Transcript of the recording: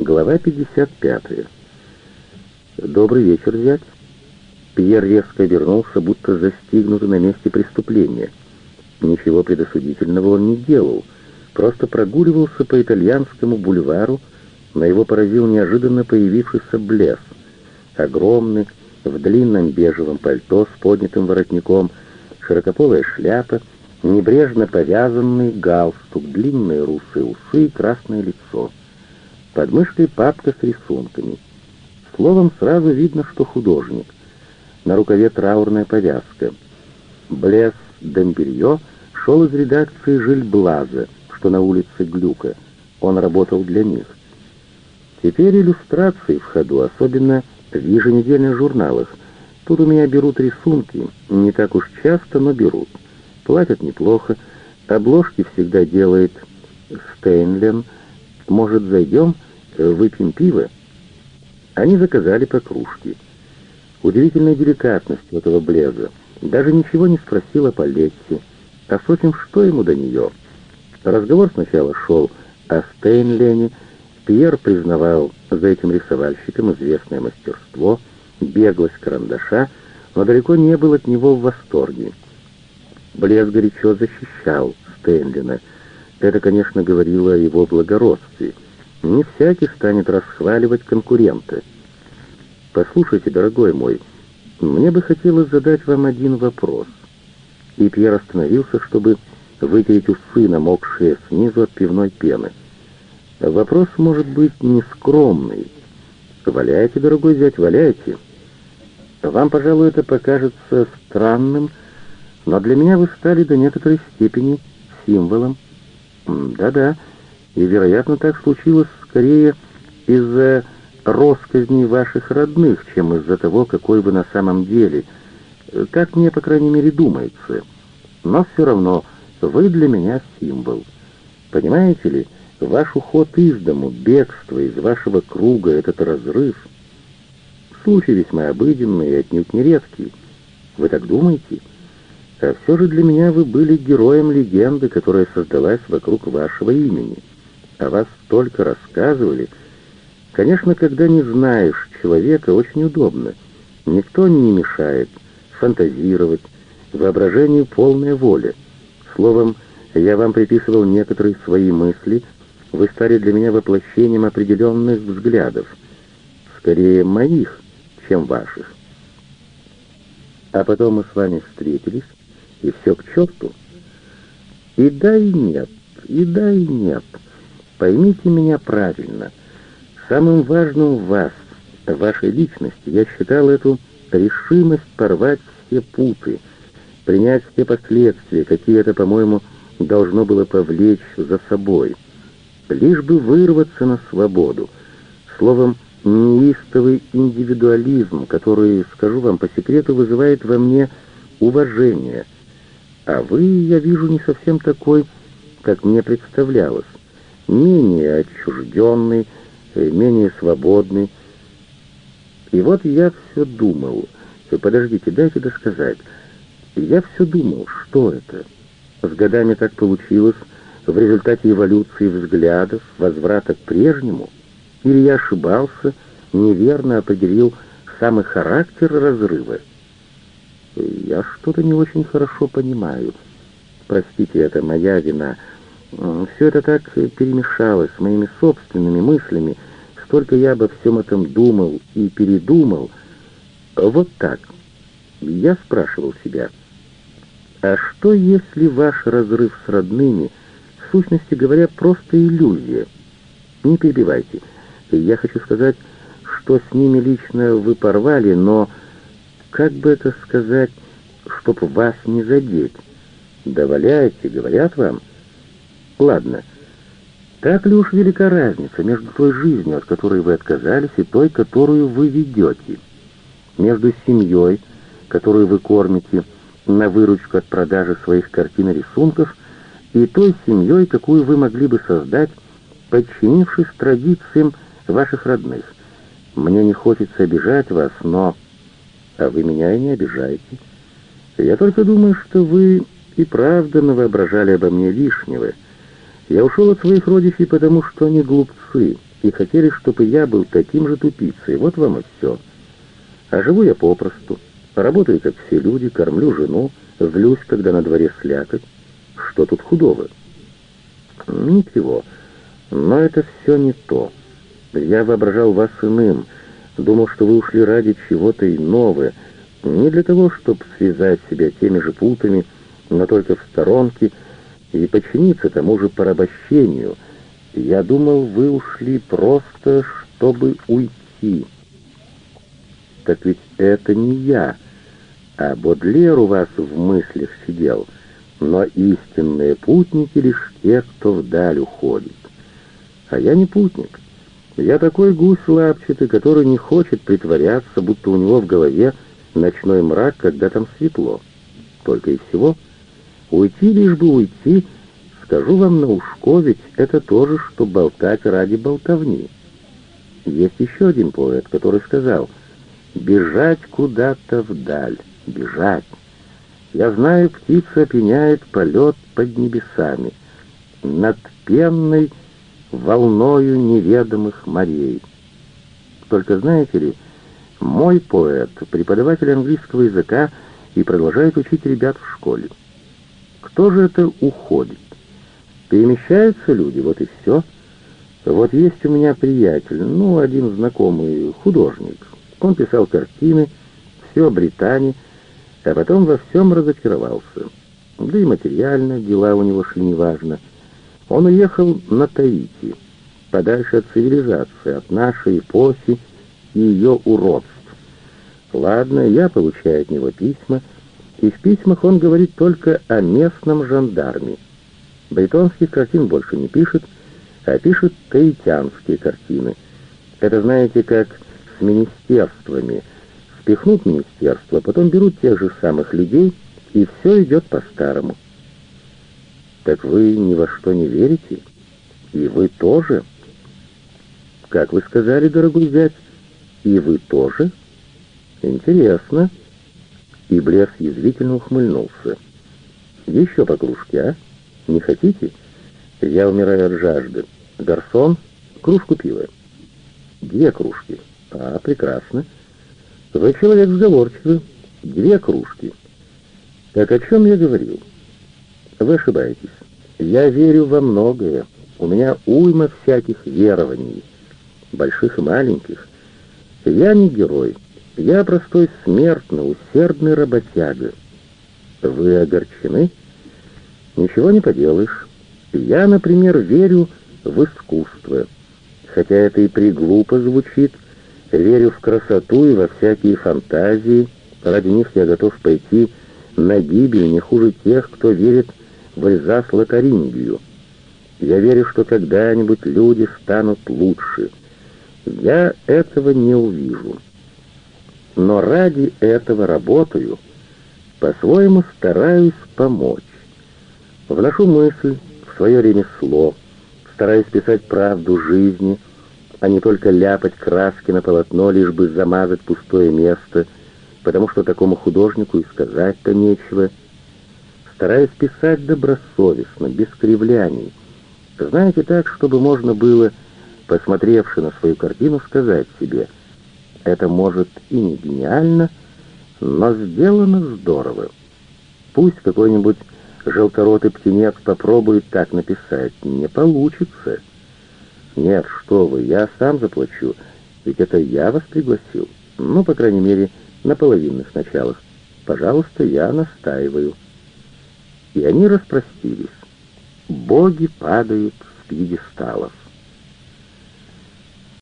Глава 55. «Добрый вечер, зять». Пьер резко вернулся, будто застигнутый на месте преступления. Ничего предосудительного он не делал, просто прогуливался по итальянскому бульвару, на его поразил неожиданно появившийся блес. Огромный, в длинном бежевом пальто с поднятым воротником, широкополая шляпа, небрежно повязанный галстук, длинные русые усы и красное лицо — под мышкой папка с рисунками. Словом, сразу видно, что художник. На рукаве траурная повязка. Блес Дембелье шел из редакции Жильблаза, что на улице Глюка. Он работал для них. Теперь иллюстрации в ходу, особенно в еженедельных журналах. Тут у меня берут рисунки, не так уж часто, но берут. Платят неплохо, обложки всегда делает Стейнлен. Может, зайдем? Выпьем пиво?» Они заказали по кружке. Удивительная деликатность этого блеза. Даже ничего не спросила по Летти. А впрочем, что ему до нее? Разговор сначала шел о Стейнлене. Пьер признавал за этим рисовальщиком известное мастерство, беглость карандаша, но далеко не был от него в восторге. Блез горячо защищал Стейнлена. Это, конечно, говорило о его благородстве — не всякий станет расхваливать конкурента. Послушайте, дорогой мой, мне бы хотелось задать вам один вопрос. И Пьер остановился, чтобы вытереть усы, намокшие снизу от пивной пены. Вопрос может быть нескромный. Валяйте, дорогой зять, валяйте. Вам, пожалуй, это покажется странным, но для меня вы стали до некоторой степени символом. Да-да, и, вероятно, так случилось скорее из-за росказней ваших родных, чем из-за того, какой вы на самом деле. Как мне, по крайней мере, думается. Но все равно вы для меня символ. Понимаете ли, ваш уход из дому, бегство из вашего круга, этот разрыв — случай весьма обыденный и отнюдь нередкий. Вы так думаете? А все же для меня вы были героем легенды, которая создалась вокруг вашего имени — о вас столько рассказывали. Конечно, когда не знаешь человека, очень удобно. Никто не мешает фантазировать, воображению полная воля. Словом, я вам приписывал некоторые свои мысли, вы стали для меня воплощением определенных взглядов, скорее моих, чем ваших. А потом мы с вами встретились, и все к черту. И да, и нет, и да, и нет — Поймите меня правильно. Самым важным в вас, в вашей личности, я считал эту решимость порвать все путы, принять все последствия, какие это, по-моему, должно было повлечь за собой, лишь бы вырваться на свободу. Словом, неистовый индивидуализм, который, скажу вам по секрету, вызывает во мне уважение. А вы, я вижу, не совсем такой, как мне представлялось менее отчужденный, э, менее свободный. И вот я все думал, э, подождите, дайте досказать, я все думал, что это. С годами так получилось, в результате эволюции взглядов, возврата к прежнему, или я ошибался, неверно определил самый характер разрыва. Я что-то не очень хорошо понимаю. Простите, это моя вина — все это так перемешалось с моими собственными мыслями, столько я обо всем этом думал и передумал. Вот так. Я спрашивал себя, а что если ваш разрыв с родными, в сущности говоря, просто иллюзия? Не перебивайте. Я хочу сказать, что с ними лично вы порвали, но, как бы это сказать, чтоб вас не задеть? Да валяйте, говорят вам — Ладно. Так ли уж велика разница между той жизнью, от которой вы отказались, и той, которую вы ведете? Между семьей, которую вы кормите на выручку от продажи своих картин и рисунков, и той семьей, какую вы могли бы создать, подчинившись традициям ваших родных. Мне не хочется обижать вас, но... А вы меня и не обижаете. Я только думаю, что вы и правда навоображали обо мне лишнего — я ушел от своих родичей, потому что они глупцы, и хотели, чтобы я был таким же тупицей. Вот вам и все. А живу я попросту. Работаю, как все люди, кормлю жену, злюсь, когда на дворе слякоть. Что тут худого? Ничего. Но это все не то. Я воображал вас иным, думал, что вы ушли ради чего-то иного, не для того, чтобы связать себя теми же путами, но только в сторонке и подчиниться тому же порабощению. Я думал, вы ушли просто, чтобы уйти. Так ведь это не я, а Бодлер у вас в мыслях сидел, но истинные путники лишь те, кто вдаль уходит. А я не путник. Я такой гусь лапчатый, который не хочет притворяться, будто у него в голове ночной мрак, когда там светло. Только и всего. Уйти лишь бы уйти, скажу вам на ушко, ведь это тоже, что болтать ради болтовни. Есть еще один поэт, который сказал «бежать куда-то вдаль, бежать». Я знаю, птица опеняет полет под небесами, над пенной волною неведомых морей. Только знаете ли, мой поэт, преподаватель английского языка и продолжает учить ребят в школе. Кто же это уходит? Перемещаются люди, вот и все. Вот есть у меня приятель, ну, один знакомый художник. Он писал картины, все о Британии, а потом во всем разочаровался. Да и материально дела у него шли неважно. Он уехал на Таити, подальше от цивилизации, от нашей эпохи и ее уродств. Ладно, я получаю от него письма, и в письмах он говорит только о местном жандарме. Бретонских картин больше не пишет, а пишет таитянские картины. Это, знаете, как с министерствами. Спихнут министерство, потом берут тех же самых людей, и все идет по-старому. Так вы ни во что не верите? И вы тоже? Как вы сказали, дорогой зять, и вы тоже? Интересно. И Блес язвительно ухмыльнулся. Еще по кружке, а? Не хотите? Я умираю от жажды. Гарсон, кружку пива. Две кружки. А, прекрасно. Вы человек сговорчивый. Две кружки. Так о чем я говорил? Вы ошибаетесь. Я верю во многое. У меня уйма всяких верований, больших и маленьких. Я не герой. Я простой смертный, усердный работяга. Вы огорчены? Ничего не поделаешь. Я, например, верю в искусство. Хотя это и приглупо звучит, верю в красоту и во всякие фантазии. Ради них я готов пойти на гибель не хуже тех, кто верит в Эльзас-Лотарингию. Я верю, что когда-нибудь люди станут лучше. Я этого не увижу. Но ради этого работаю, по-своему стараюсь помочь. Вношу мысль в свое ремесло, стараюсь писать правду жизни, а не только ляпать краски на полотно, лишь бы замазать пустое место, потому что такому художнику и сказать-то нечего — стараясь писать добросовестно, без кривляний. Знаете, так, чтобы можно было, посмотревши на свою картину, сказать себе, это может и не гениально, но сделано здорово. Пусть какой-нибудь желторотый птенец попробует так написать, не получится. Нет, что вы, я сам заплачу, ведь это я вас пригласил. Ну, по крайней мере, на половинных началах. Пожалуйста, я настаиваю и они распростились. Боги падают с пьедесталов.